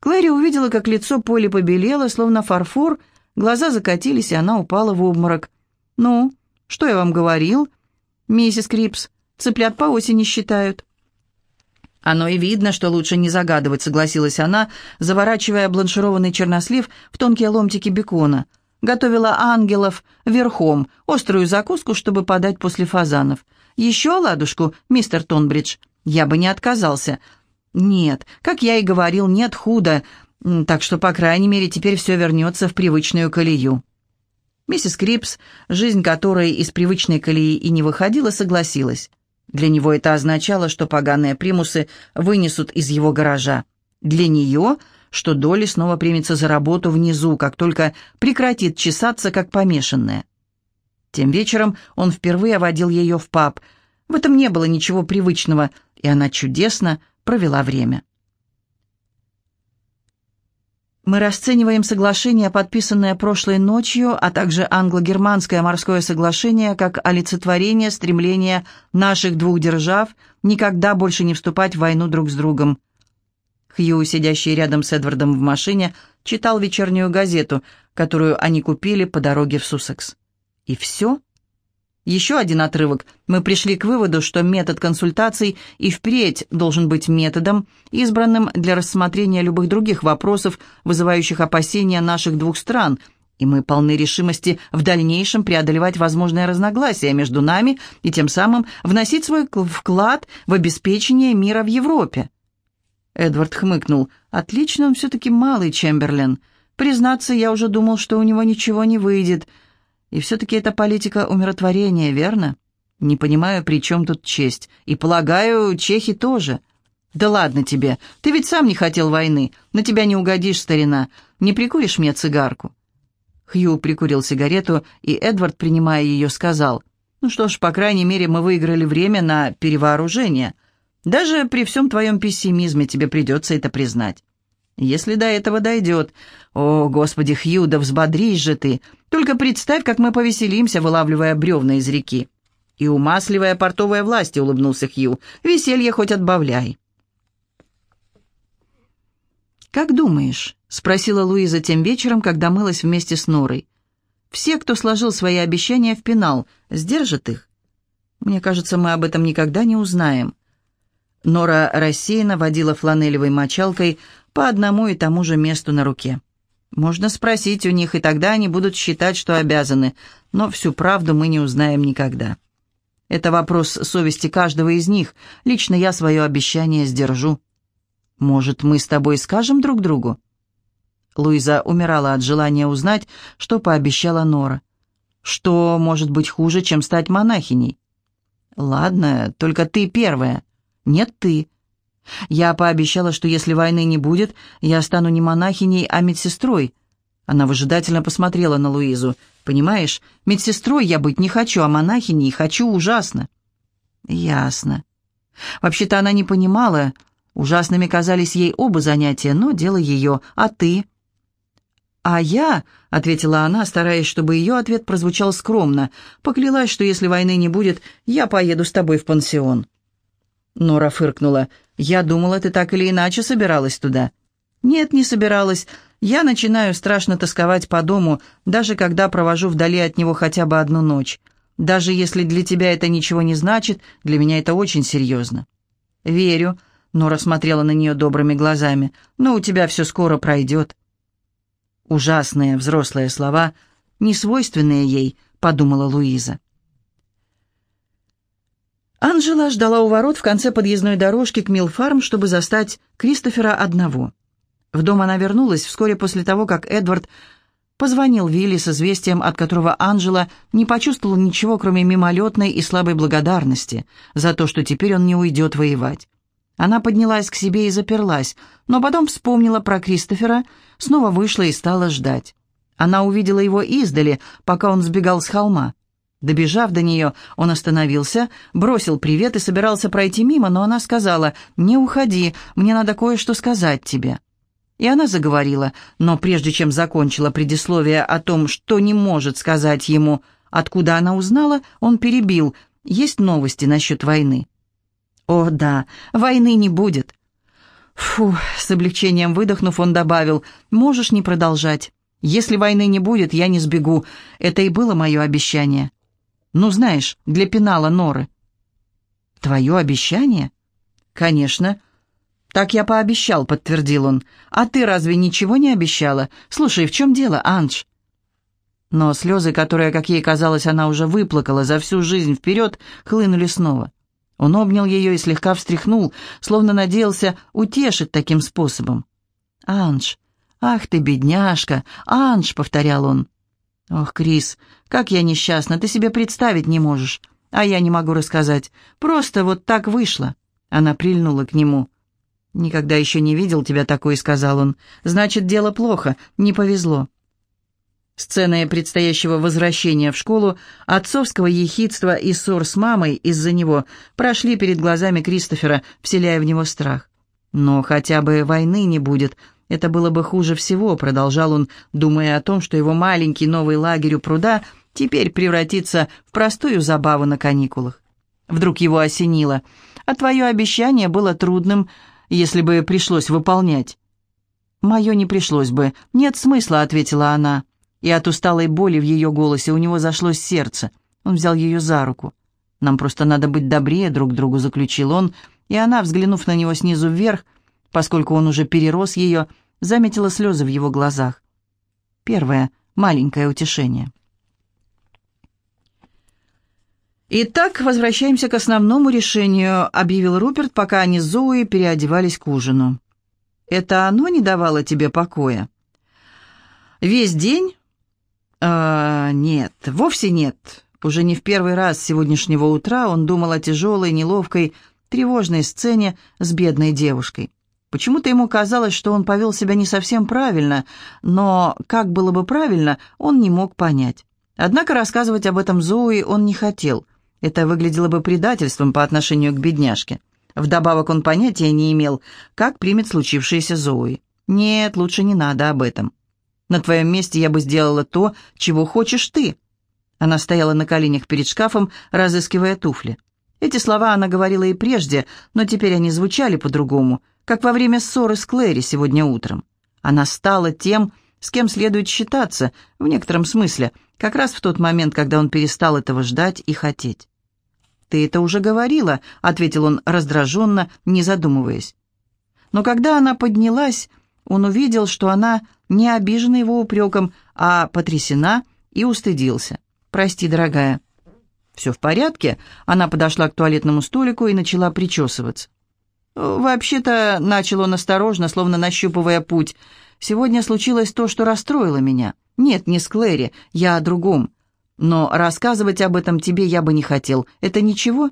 Клэри увидела, как лицо Поли побелело, словно фарфор, глаза закатились, и она упала в обморок. «Ну, что я вам говорил?» «Миссис Крипс, цыплят по осени считают». «Оно и видно, что лучше не загадывать», — согласилась она, заворачивая бланшированный чернослив в тонкие ломтики бекона. Готовила ангелов верхом, острую закуску, чтобы подать после фазанов. «Еще оладушку, мистер Тонбридж?» «Я бы не отказался. Нет, как я и говорил, нет худа, так что, по крайней мере, теперь все вернется в привычную колею. Миссис Крипс, жизнь которой из привычной колеи и не выходила, согласилась. Для него это означало, что поганые примусы вынесут из его гаража. Для нее, что Долли снова примется за работу внизу, как только прекратит чесаться, как помешанная. Тем вечером он впервые водил ее в паб. В этом не было ничего привычного, и она чудесно провела время. Мы расцениваем соглашение, подписанное прошлой ночью, а также англо-германское морское соглашение, как олицетворение стремления наших двух держав никогда больше не вступать в войну друг с другом. Хью, сидящий рядом с Эдвардом в машине, читал вечернюю газету, которую они купили по дороге в Суссекс. И все? Еще один отрывок. Мы пришли к выводу, что метод консультаций и впредь должен быть методом, избранным для рассмотрения любых других вопросов, вызывающих опасения наших двух стран, и мы полны решимости в дальнейшем преодолевать возможные разногласия между нами и тем самым вносить свой вклад в обеспечение мира в Европе. Эдвард хмыкнул. «Отлично, он все-таки малый Чемберлен. Признаться, я уже думал, что у него ничего не выйдет». И все-таки это политика умиротворения, верно? Не понимаю, при чем тут честь. И полагаю, чехи тоже. Да ладно тебе, ты ведь сам не хотел войны. На тебя не угодишь, старина. Не прикуришь мне цигарку?» Хью прикурил сигарету, и Эдвард, принимая ее, сказал, «Ну что ж, по крайней мере, мы выиграли время на перевооружение. Даже при всем твоем пессимизме тебе придется это признать. Если до этого дойдет. О, господи, Хью, да взбодрись же ты. Только представь, как мы повеселимся, вылавливая бревна из реки. И умасливая портовая власти, улыбнулся Хью. Веселье хоть отбавляй. «Как думаешь?» — спросила Луиза тем вечером, когда мылась вместе с Норой. «Все, кто сложил свои обещания в пенал, сдержат их?» «Мне кажется, мы об этом никогда не узнаем». Нора рассеянно водила фланелевой мочалкой по одному и тому же месту на руке. Можно спросить у них, и тогда они будут считать, что обязаны, но всю правду мы не узнаем никогда. Это вопрос совести каждого из них. Лично я свое обещание сдержу. Может, мы с тобой скажем друг другу?» Луиза умирала от желания узнать, что пообещала Нора. «Что может быть хуже, чем стать монахиней?» «Ладно, только ты первая». «Нет, ты. Я пообещала, что если войны не будет, я стану не монахиней, а медсестрой. Она выжидательно посмотрела на Луизу. «Понимаешь, медсестрой я быть не хочу, а монахиней хочу ужасно». «Ясно». Вообще-то она не понимала. Ужасными казались ей оба занятия, но дело ее. «А ты?» «А я», — ответила она, стараясь, чтобы ее ответ прозвучал скромно, поклялась, что если войны не будет, я поеду с тобой в пансион. Нора фыркнула. «Я думала, ты так или иначе собиралась туда». «Нет, не собиралась. Я начинаю страшно тосковать по дому, даже когда провожу вдали от него хотя бы одну ночь. Даже если для тебя это ничего не значит, для меня это очень серьезно». «Верю», — Нора смотрела на нее добрыми глазами, «но у тебя все скоро пройдет». Ужасные взрослые слова, несвойственные ей, подумала Луиза. Анжела ждала у ворот в конце подъездной дорожки к Милфарм, чтобы застать Кристофера одного. В дом она вернулась вскоре после того, как Эдвард позвонил Вилли с известием, от которого Анжела не почувствовала ничего, кроме мимолетной и слабой благодарности за то, что теперь он не уйдет воевать. Она поднялась к себе и заперлась, но потом вспомнила про Кристофера, снова вышла и стала ждать. Она увидела его издали, пока он сбегал с холма. Добежав до нее, он остановился, бросил привет и собирался пройти мимо, но она сказала, «Не уходи, мне надо кое-что сказать тебе». И она заговорила, но прежде чем закончила предисловие о том, что не может сказать ему, откуда она узнала, он перебил, «Есть новости насчет войны». «О, да, войны не будет». Фу, с облегчением выдохнув, он добавил, «Можешь не продолжать. Если войны не будет, я не сбегу. Это и было мое обещание. Ну, знаешь, для пенала Норы». «Твое обещание?» «Конечно. Так я пообещал», — подтвердил он. «А ты разве ничего не обещала? Слушай, в чем дело, Анж?» Но слезы, которые, как ей казалось, она уже выплакала за всю жизнь вперед, хлынули снова. Он обнял ее и слегка встряхнул, словно надеялся утешить таким способом. «Анж, ах ты, бедняжка! Анж!» — повторял он. «Ох, Крис, как я несчастна, ты себе представить не можешь. А я не могу рассказать. Просто вот так вышло». Она прильнула к нему. «Никогда еще не видел тебя такой», — сказал он. «Значит, дело плохо, не повезло». Сцены предстоящего возвращения в школу, отцовского ехидства и ссор с мамой из-за него прошли перед глазами Кристофера, вселяя в него страх. «Но хотя бы войны не будет, это было бы хуже всего», — продолжал он, думая о том, что его маленький новый лагерь у пруда теперь превратится в простую забаву на каникулах. Вдруг его осенило. «А твое обещание было трудным, если бы пришлось выполнять». «Мое не пришлось бы. Нет смысла», — ответила она и от усталой боли в ее голосе у него зашлось сердце. Он взял ее за руку. «Нам просто надо быть добрее друг другу», — заключил он, и она, взглянув на него снизу вверх, поскольку он уже перерос ее, заметила слезы в его глазах. Первое маленькое утешение. «Итак, возвращаемся к основному решению», — объявил Руперт, пока они с Зоуи переодевались к ужину. «Это оно не давало тебе покоя?» «Весь день «А, нет, вовсе нет. Уже не в первый раз с сегодняшнего утра он думал о тяжелой, неловкой, тревожной сцене с бедной девушкой. Почему-то ему казалось, что он повел себя не совсем правильно, но как было бы правильно, он не мог понять. Однако рассказывать об этом Зои он не хотел. Это выглядело бы предательством по отношению к бедняжке. Вдобавок он понятия не имел, как примет случившееся Зои. Нет, лучше не надо об этом. На твоем месте я бы сделала то, чего хочешь ты». Она стояла на коленях перед шкафом, разыскивая туфли. Эти слова она говорила и прежде, но теперь они звучали по-другому, как во время ссоры с Клэри сегодня утром. Она стала тем, с кем следует считаться, в некотором смысле, как раз в тот момент, когда он перестал этого ждать и хотеть. «Ты это уже говорила», — ответил он раздраженно, не задумываясь. Но когда она поднялась, он увидел, что она не обижена его упреком, а потрясена и устыдился. «Прости, дорогая». «Все в порядке?» Она подошла к туалетному столику и начала причесываться. «Вообще-то», — начал он осторожно, словно нащупывая путь, «сегодня случилось то, что расстроило меня. Нет, не с Клэри, я о другом. Но рассказывать об этом тебе я бы не хотел. Это ничего?»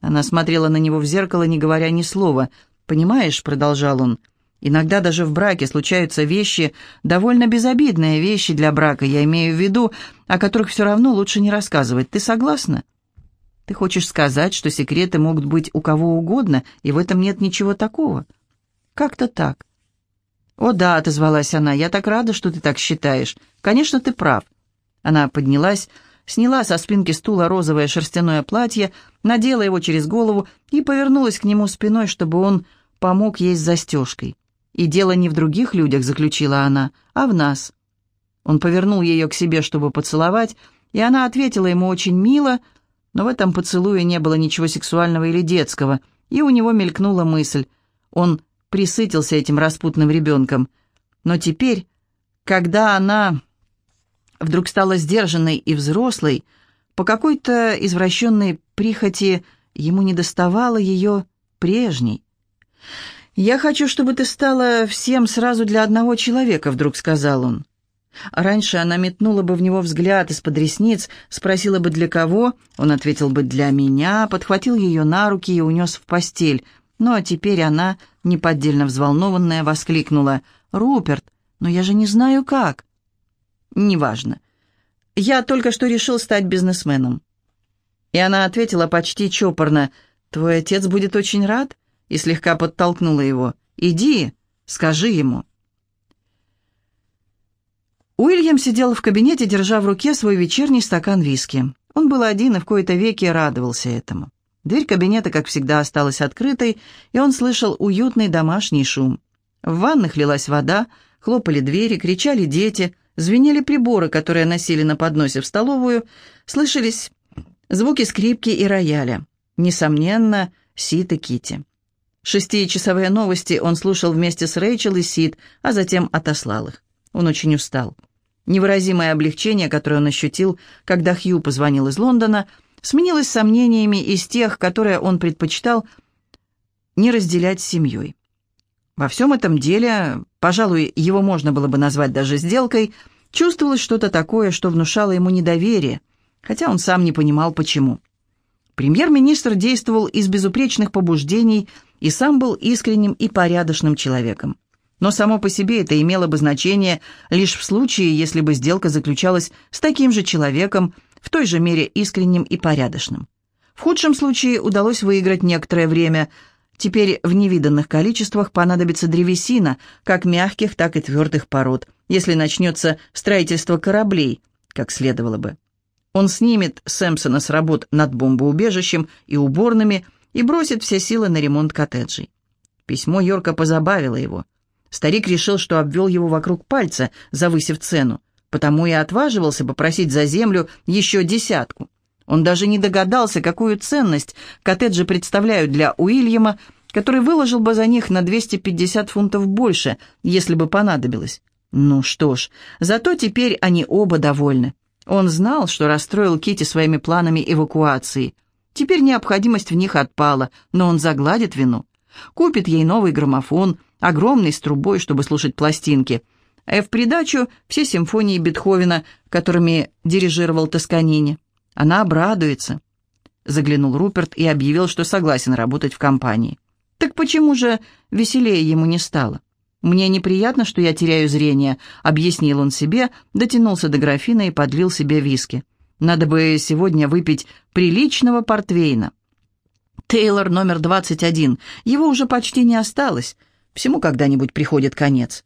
Она смотрела на него в зеркало, не говоря ни слова. «Понимаешь», — продолжал он, — Иногда даже в браке случаются вещи, довольно безобидные вещи для брака, я имею в виду, о которых все равно лучше не рассказывать. Ты согласна? Ты хочешь сказать, что секреты могут быть у кого угодно, и в этом нет ничего такого? Как-то так. «О да», — отозвалась она, — «я так рада, что ты так считаешь. Конечно, ты прав». Она поднялась, сняла со спинки стула розовое шерстяное платье, надела его через голову и повернулась к нему спиной, чтобы он помог ей с застежкой. «И дело не в других людях», — заключила она, — «а в нас». Он повернул ее к себе, чтобы поцеловать, и она ответила ему очень мило, но в этом поцелуе не было ничего сексуального или детского, и у него мелькнула мысль. Он присытился этим распутным ребенком. Но теперь, когда она вдруг стала сдержанной и взрослой, по какой-то извращенной прихоти ему не доставало ее прежней. «Я хочу, чтобы ты стала всем сразу для одного человека», — вдруг сказал он. Раньше она метнула бы в него взгляд из-под ресниц, спросила бы для кого, он ответил бы «для меня», подхватил ее на руки и унес в постель. Ну а теперь она, неподдельно взволнованная, воскликнула «Руперт, но я же не знаю как». «Неважно. Я только что решил стать бизнесменом». И она ответила почти чопорно «Твой отец будет очень рад» и слегка подтолкнула его. «Иди, скажи ему». Уильям сидел в кабинете, держа в руке свой вечерний стакан виски. Он был один и в кои-то веки радовался этому. Дверь кабинета, как всегда, осталась открытой, и он слышал уютный домашний шум. В ванных лилась вода, хлопали двери, кричали дети, звенели приборы, которые носили на подносе в столовую, слышались звуки скрипки и рояля. Несомненно, Сид и Кити. Шестичасовые новости он слушал вместе с Рэйчел и Сид, а затем отослал их. Он очень устал. Невыразимое облегчение, которое он ощутил, когда Хью позвонил из Лондона, сменилось сомнениями из тех, которые он предпочитал не разделять с семьей. Во всем этом деле, пожалуй, его можно было бы назвать даже сделкой, чувствовалось что-то такое, что внушало ему недоверие, хотя он сам не понимал, почему. Премьер-министр действовал из безупречных побуждений и сам был искренним и порядочным человеком. Но само по себе это имело бы значение лишь в случае, если бы сделка заключалась с таким же человеком, в той же мере искренним и порядочным. В худшем случае удалось выиграть некоторое время. Теперь в невиданных количествах понадобится древесина, как мягких, так и твердых пород, если начнется строительство кораблей, как следовало бы. Он снимет Сэмпсона с работ над бомбоубежищем и уборными и бросит все силы на ремонт коттеджей. Письмо Йорка позабавило его. Старик решил, что обвел его вокруг пальца, завысив цену, потому и отваживался попросить за землю еще десятку. Он даже не догадался, какую ценность коттеджи представляют для Уильяма, который выложил бы за них на 250 фунтов больше, если бы понадобилось. Ну что ж, зато теперь они оба довольны. Он знал, что расстроил Кити своими планами эвакуации. Теперь необходимость в них отпала, но он загладит вину. Купит ей новый граммофон, огромный с трубой, чтобы слушать пластинки. А в придачу все симфонии Бетховена, которыми дирижировал Тосканини. Она обрадуется. Заглянул Руперт и объявил, что согласен работать в компании. Так почему же веселее ему не стало? «Мне неприятно, что я теряю зрение», — объяснил он себе, дотянулся до графина и подлил себе виски. «Надо бы сегодня выпить приличного портвейна». Тейлор номер 21. Его уже почти не осталось. Всему когда-нибудь приходит конец.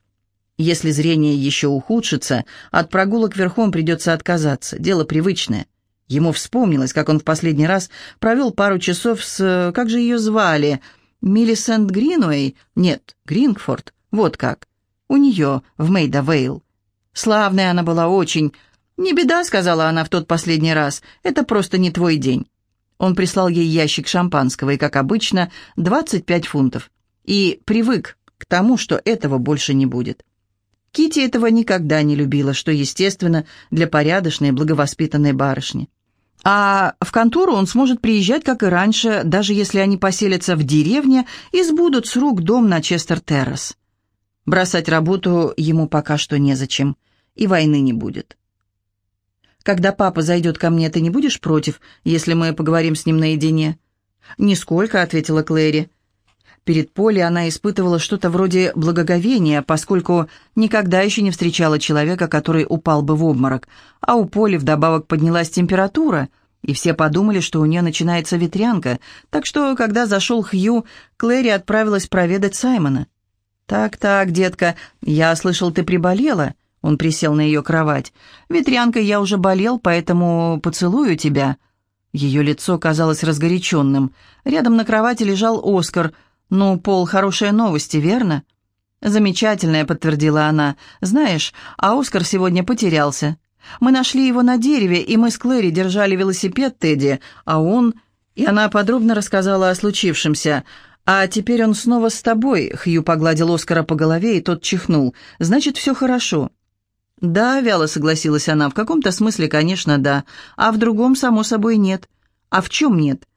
Если зрение еще ухудшится, от прогулок верхом придется отказаться. Дело привычное. Ему вспомнилось, как он в последний раз провел пару часов с... Как же ее звали? Миллисент Гринуэй? Нет, Грингфорд. Вот как. У нее, в Мейда Вейл. Славная она была очень. «Не беда», — сказала она в тот последний раз. «Это просто не твой день». Он прислал ей ящик шампанского и, как обычно, 25 фунтов. И привык к тому, что этого больше не будет. Кити этого никогда не любила, что естественно для порядочной, благовоспитанной барышни. А в контору он сможет приезжать, как и раньше, даже если они поселятся в деревне и сбудут с рук дом на Честер-Террас. Бросать работу ему пока что незачем, и войны не будет. «Когда папа зайдет ко мне, ты не будешь против, если мы поговорим с ним наедине?» «Нисколько», — ответила Клэри. Перед Полей она испытывала что-то вроде благоговения, поскольку никогда еще не встречала человека, который упал бы в обморок, а у Поли вдобавок поднялась температура, и все подумали, что у нее начинается ветрянка, так что, когда зашел Хью, Клэри отправилась проведать Саймона. «Так-так, детка, я слышал, ты приболела?» Он присел на ее кровать. «Ветрянкой я уже болел, поэтому поцелую тебя». Ее лицо казалось разгоряченным. Рядом на кровати лежал Оскар. «Ну, Пол, хорошие новости, верно?» «Замечательная», — подтвердила она. «Знаешь, а Оскар сегодня потерялся. Мы нашли его на дереве, и мы с Клэри держали велосипед Тедди, а он...» И она подробно рассказала о случившемся. «А теперь он снова с тобой», — Хью погладил Оскара по голове, и тот чихнул. «Значит, все хорошо». «Да», — вяло согласилась она, — «в каком-то смысле, конечно, да, а в другом, само собой, нет». «А в чем нет?»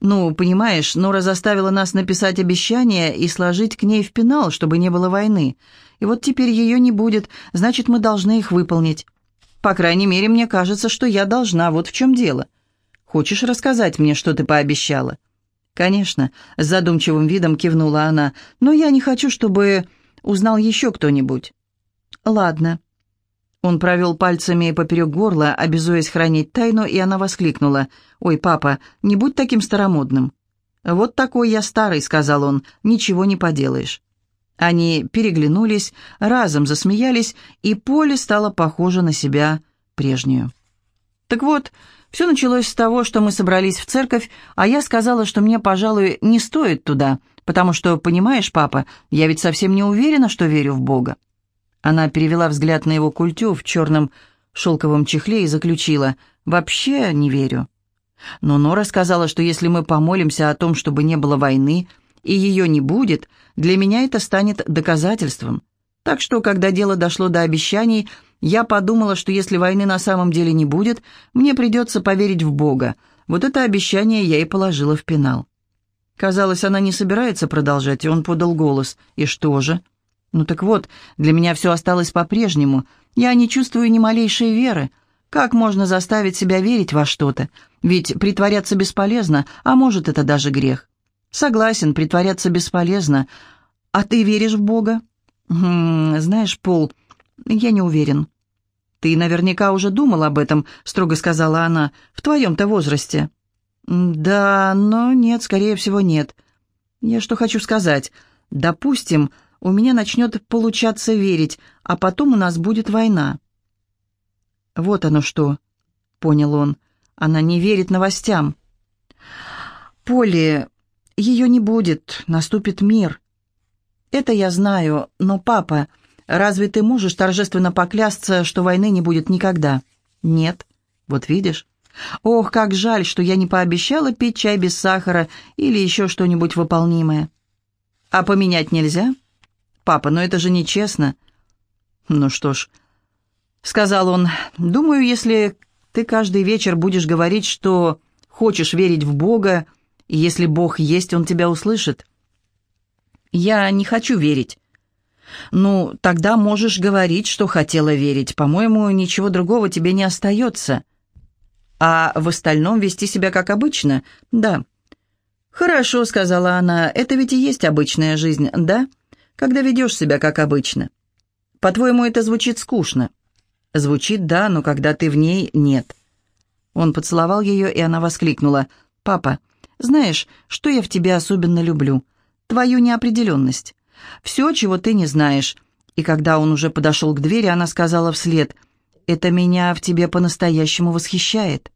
«Ну, понимаешь, Нора заставила нас написать обещание и сложить к ней в пенал, чтобы не было войны. И вот теперь ее не будет, значит, мы должны их выполнить. По крайней мере, мне кажется, что я должна, вот в чем дело. Хочешь рассказать мне, что ты пообещала?» «Конечно», — с задумчивым видом кивнула она, «но я не хочу, чтобы узнал еще кто-нибудь». «Ладно». Он провел пальцами поперек горла, обязуясь хранить тайну, и она воскликнула. «Ой, папа, не будь таким старомодным». «Вот такой я старый», — сказал он, — «ничего не поделаешь». Они переглянулись, разом засмеялись, и Поле стало похоже на себя прежнюю. «Так вот, Все началось с того, что мы собрались в церковь, а я сказала, что мне, пожалуй, не стоит туда, потому что, понимаешь, папа, я ведь совсем не уверена, что верю в Бога. Она перевела взгляд на его культю в черном шелковом чехле и заключила «Вообще не верю». Но Нора сказала, что если мы помолимся о том, чтобы не было войны, и ее не будет, для меня это станет доказательством. Так что, когда дело дошло до обещаний, я подумала, что если войны на самом деле не будет, мне придется поверить в Бога. Вот это обещание я и положила в пенал. Казалось, она не собирается продолжать, и он подал голос. «И что же?» «Ну так вот, для меня все осталось по-прежнему. Я не чувствую ни малейшей веры. Как можно заставить себя верить во что-то? Ведь притворяться бесполезно, а может, это даже грех. Согласен, притворяться бесполезно. А ты веришь в Бога? Хм, знаешь, Пол, я не уверен. Ты наверняка уже думал об этом, строго сказала она, в твоем-то возрасте. Да, но нет, скорее всего, нет. Я что хочу сказать. Допустим, у меня начнет получаться верить, а потом у нас будет война. «Вот оно что», — понял он. «Она не верит новостям». «Поле, ее не будет, наступит мир». «Это я знаю, но, папа, разве ты можешь торжественно поклясться, что войны не будет никогда?» «Нет. Вот видишь?» «Ох, как жаль, что я не пообещала пить чай без сахара или еще что-нибудь выполнимое». «А поменять нельзя?» «Папа, но это же нечестно». «Ну что ж, — сказал он, — «думаю, если ты каждый вечер будешь говорить, что хочешь верить в Бога, и если Бог есть, Он тебя услышит». «Я не хочу верить». «Ну, тогда можешь говорить, что хотела верить. По-моему, ничего другого тебе не остается». «А в остальном вести себя как обычно?» «Да». «Хорошо», — сказала она, — «это ведь и есть обычная жизнь, да? Когда ведешь себя как обычно». «По-твоему, это звучит скучно?» Звучит «да», но когда ты в ней — нет. Он поцеловал ее, и она воскликнула. «Папа, знаешь, что я в тебе особенно люблю? Твою неопределенность. Все, чего ты не знаешь». И когда он уже подошел к двери, она сказала вслед. «Это меня в тебе по-настоящему восхищает».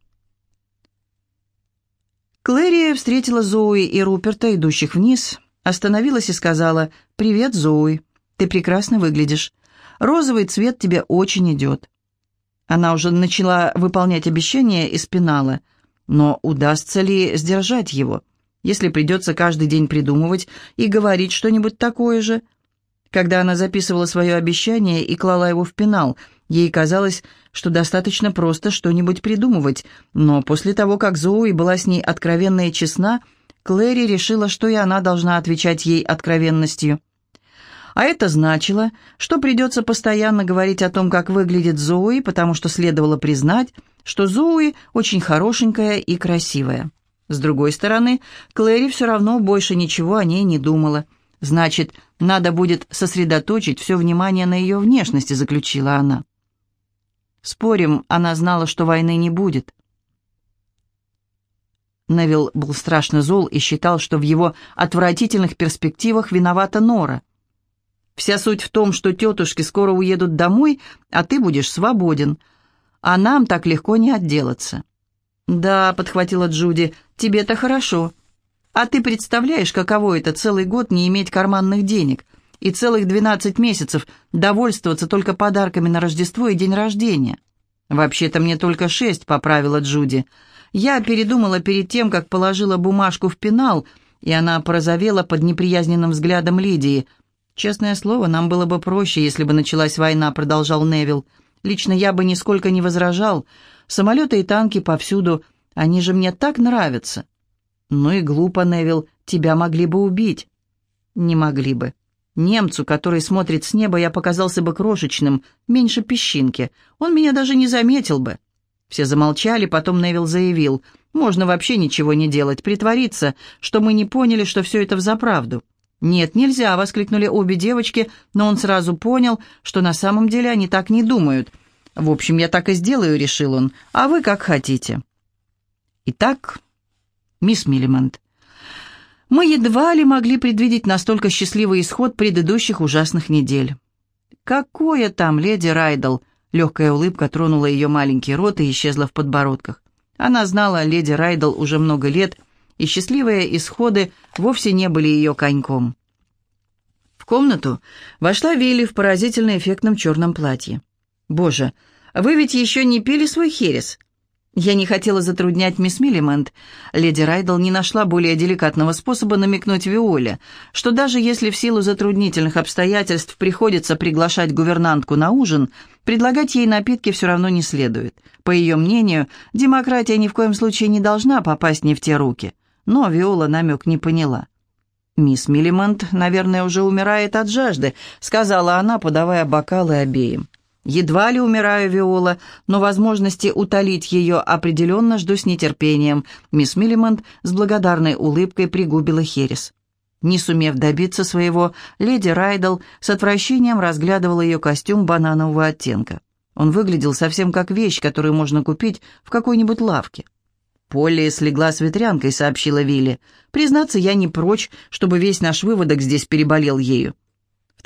Клэри встретила Зоуи и Руперта, идущих вниз, остановилась и сказала «Привет, Зоуи, ты прекрасно выглядишь. Розовый цвет тебе очень идет». Она уже начала выполнять обещание из пенала, но удастся ли сдержать его, если придется каждый день придумывать и говорить что-нибудь такое же? Когда она записывала свое обещание и клала его в пенал, ей казалось, что достаточно просто что-нибудь придумывать, но после того, как Зоуи была с ней откровенна и честна, Клэри решила, что и она должна отвечать ей откровенностью. А это значило, что придется постоянно говорить о том, как выглядит Зои, потому что следовало признать, что Зои очень хорошенькая и красивая. С другой стороны, Клэри все равно больше ничего о ней не думала. Значит, надо будет сосредоточить все внимание на ее внешности, заключила она. Спорим, она знала, что войны не будет. Невил был страшно зол и считал, что в его отвратительных перспективах виновата Нора. Вся суть в том, что тетушки скоро уедут домой, а ты будешь свободен. А нам так легко не отделаться». «Да», — подхватила Джуди, — «тебе-то хорошо. А ты представляешь, каково это целый год не иметь карманных денег и целых двенадцать месяцев довольствоваться только подарками на Рождество и день рождения?» «Вообще-то мне только шесть», — поправила Джуди. «Я передумала перед тем, как положила бумажку в пенал», и она порозовела под неприязненным взглядом Лидии — «Честное слово, нам было бы проще, если бы началась война», — продолжал Невил. «Лично я бы нисколько не возражал. Самолеты и танки повсюду, они же мне так нравятся». «Ну и глупо, Невил, тебя могли бы убить». «Не могли бы. Немцу, который смотрит с неба, я показался бы крошечным, меньше песчинки. Он меня даже не заметил бы». Все замолчали, потом Невил заявил. «Можно вообще ничего не делать, притвориться, что мы не поняли, что все это взаправду». «Нет, нельзя!» — воскликнули обе девочки, но он сразу понял, что на самом деле они так не думают. «В общем, я так и сделаю», — решил он, — «а вы как хотите». Итак, мисс Миллимонт, мы едва ли могли предвидеть настолько счастливый исход предыдущих ужасных недель. «Какое там, леди Райдл?» Легкая улыбка тронула ее маленький рот и исчезла в подбородках. Она знала леди Райдл уже много лет, и счастливые исходы вовсе не были ее коньком. В комнату вошла Вилли в поразительно эффектном черном платье. «Боже, вы ведь еще не пили свой херес?» Я не хотела затруднять мисс Миллимент. Леди Райдл не нашла более деликатного способа намекнуть Виоле, что даже если в силу затруднительных обстоятельств приходится приглашать гувернантку на ужин, предлагать ей напитки все равно не следует. По ее мнению, демократия ни в коем случае не должна попасть не в те руки. Но Виола намек не поняла. «Мисс Миллимент, наверное, уже умирает от жажды», — сказала она, подавая бокалы обеим. Едва ли умираю, Виола, но возможности утолить ее определенно жду с нетерпением. Мисс Миллимонт с благодарной улыбкой пригубила херес. Не сумев добиться своего, леди Райдл с отвращением разглядывала ее костюм бананового оттенка. Он выглядел совсем как вещь, которую можно купить в какой-нибудь лавке. «Полли слегла с ветрянкой», — сообщила Вилли. «Признаться, я не прочь, чтобы весь наш выводок здесь переболел ею».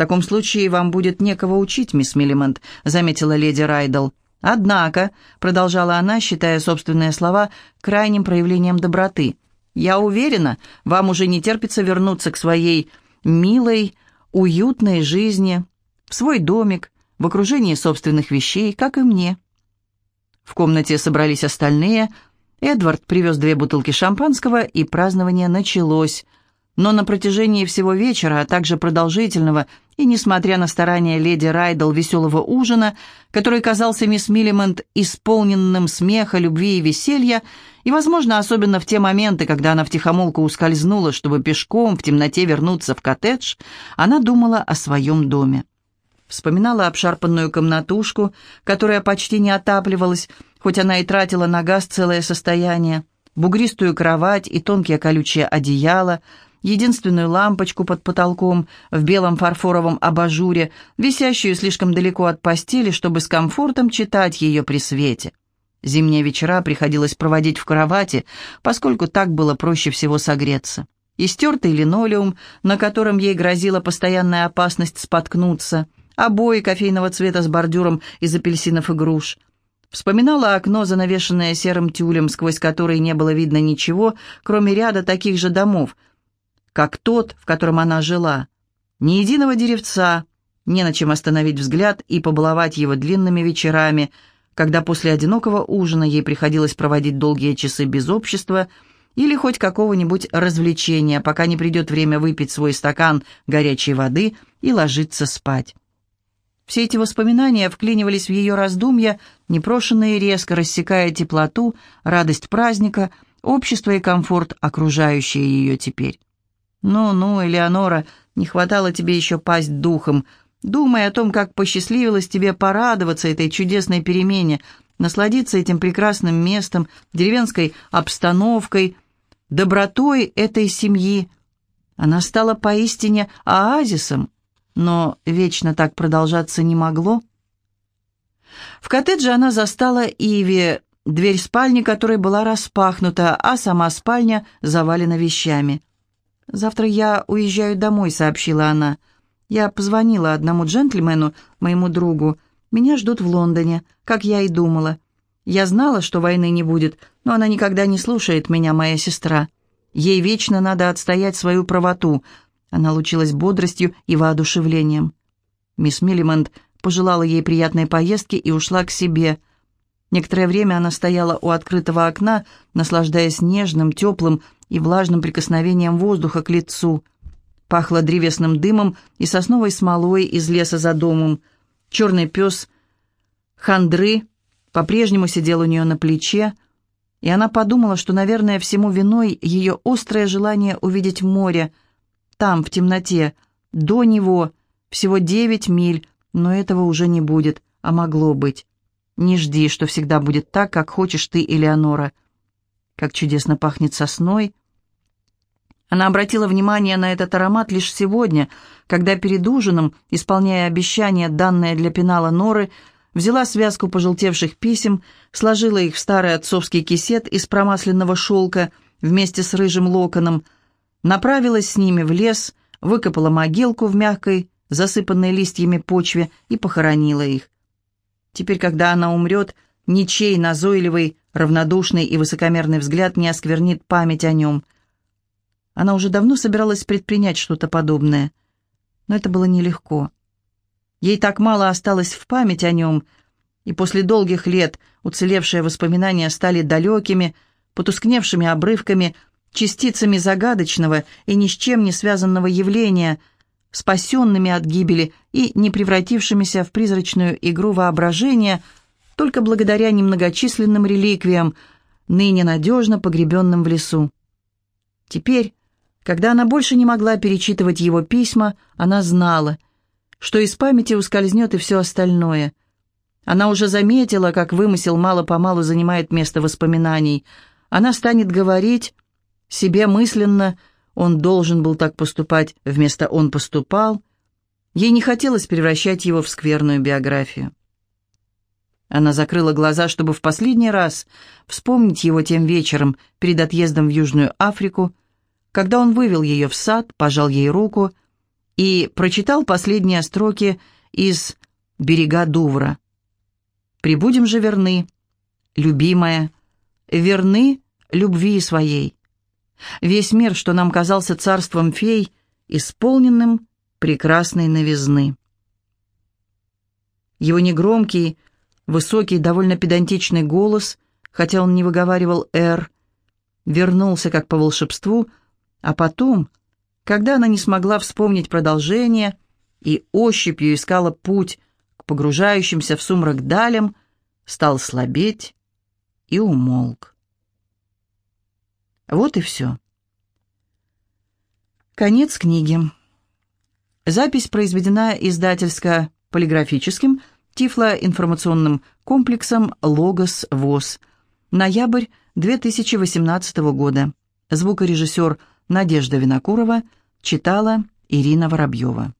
«В таком случае вам будет некого учить, мисс Миллимонт», — заметила леди Райдл. «Однако», — продолжала она, считая собственные слова крайним проявлением доброты, «я уверена, вам уже не терпится вернуться к своей милой, уютной жизни, в свой домик, в окружении собственных вещей, как и мне». В комнате собрались остальные. Эдвард привез две бутылки шампанского, и празднование началось — но на протяжении всего вечера, а также продолжительного, и несмотря на старания леди Райдл веселого ужина, который казался мисс Миллимент исполненным смеха, любви и веселья, и, возможно, особенно в те моменты, когда она втихомолку ускользнула, чтобы пешком в темноте вернуться в коттедж, она думала о своем доме. Вспоминала обшарпанную комнатушку, которая почти не отапливалась, хоть она и тратила на газ целое состояние, бугристую кровать и тонкие колючие одеяла — единственную лампочку под потолком в белом фарфоровом абажуре, висящую слишком далеко от постели, чтобы с комфортом читать ее при свете. Зимние вечера приходилось проводить в кровати, поскольку так было проще всего согреться. И стертый линолеум, на котором ей грозила постоянная опасность споткнуться, обои кофейного цвета с бордюром из апельсинов и груш. Вспоминала окно, занавешенное серым тюлем, сквозь который не было видно ничего, кроме ряда таких же домов — как тот, в котором она жила. Ни единого деревца, не на чем остановить взгляд и побаловать его длинными вечерами, когда после одинокого ужина ей приходилось проводить долгие часы без общества или хоть какого-нибудь развлечения, пока не придет время выпить свой стакан горячей воды и ложиться спать. Все эти воспоминания вклинивались в ее раздумья, непрошенные резко рассекая теплоту, радость праздника, общество и комфорт, окружающие ее теперь. «Ну-ну, Элеонора, не хватало тебе еще пасть духом. Думай о том, как посчастливилось тебе порадоваться этой чудесной перемене, насладиться этим прекрасным местом, деревенской обстановкой, добротой этой семьи. Она стала поистине оазисом, но вечно так продолжаться не могло. В коттедже она застала Иви, дверь спальни которой была распахнута, а сама спальня завалена вещами. «Завтра я уезжаю домой», — сообщила она. «Я позвонила одному джентльмену, моему другу. Меня ждут в Лондоне, как я и думала. Я знала, что войны не будет, но она никогда не слушает меня, моя сестра. Ей вечно надо отстоять свою правоту». Она лучилась бодростью и воодушевлением. Мисс Миллимонт пожелала ей приятной поездки и ушла к себе. Некоторое время она стояла у открытого окна, наслаждаясь нежным, теплым, и влажным прикосновением воздуха к лицу. Пахло древесным дымом и сосновой смолой из леса за домом. Черный пес хандры по-прежнему сидел у нее на плече, и она подумала, что, наверное, всему виной ее острое желание увидеть море. Там, в темноте, до него, всего девять миль, но этого уже не будет, а могло быть. Не жди, что всегда будет так, как хочешь ты, Элеонора. Как чудесно пахнет сосной, она обратила внимание на этот аромат лишь сегодня, когда перед ужином, исполняя обещание, данное для пенала Норы, взяла связку пожелтевших писем, сложила их в старый отцовский кисет из промасленного шелка вместе с рыжим локоном, направилась с ними в лес, выкопала могилку в мягкой, засыпанной листьями почве и похоронила их. Теперь, когда она умрет, ничей назойливый, равнодушный и высокомерный взгляд не осквернит память о нем. Она уже давно собиралась предпринять что-то подобное, но это было нелегко. Ей так мало осталось в память о нем, и после долгих лет уцелевшие воспоминания стали далекими, потускневшими обрывками, частицами загадочного и ни с чем не связанного явления, спасенными от гибели и не превратившимися в призрачную игру воображения только благодаря немногочисленным реликвиям, ныне надежно погребенным в лесу. Теперь, когда она больше не могла перечитывать его письма, она знала, что из памяти ускользнет и все остальное. Она уже заметила, как вымысел мало-помалу занимает место воспоминаний. Она станет говорить себе мысленно, он должен был так поступать, вместо «он поступал». Ей не хотелось превращать его в скверную биографию. Она закрыла глаза, чтобы в последний раз вспомнить его тем вечером перед отъездом в Южную Африку, когда он вывел ее в сад, пожал ей руку и прочитал последние строки из «Берега Дувра». «Прибудем же верны, любимая, верны любви своей. Весь мир, что нам казался царством фей, исполненным прекрасной новизны». Его негромкий, высокий, довольно педантичный голос, хотя он не выговаривал «р», вернулся как по волшебству, а потом, когда она не смогла вспомнить продолжение и ощупью искала путь к погружающимся в сумрак далям, стал слабеть и умолк. Вот и все. Конец книги. Запись произведена издательско-полиграфическим Тифло-информационным комплексом «Логос ВОЗ». Ноябрь 2018 года. Звукорежиссер Надежда Винокурова читала Ирина Воробьева.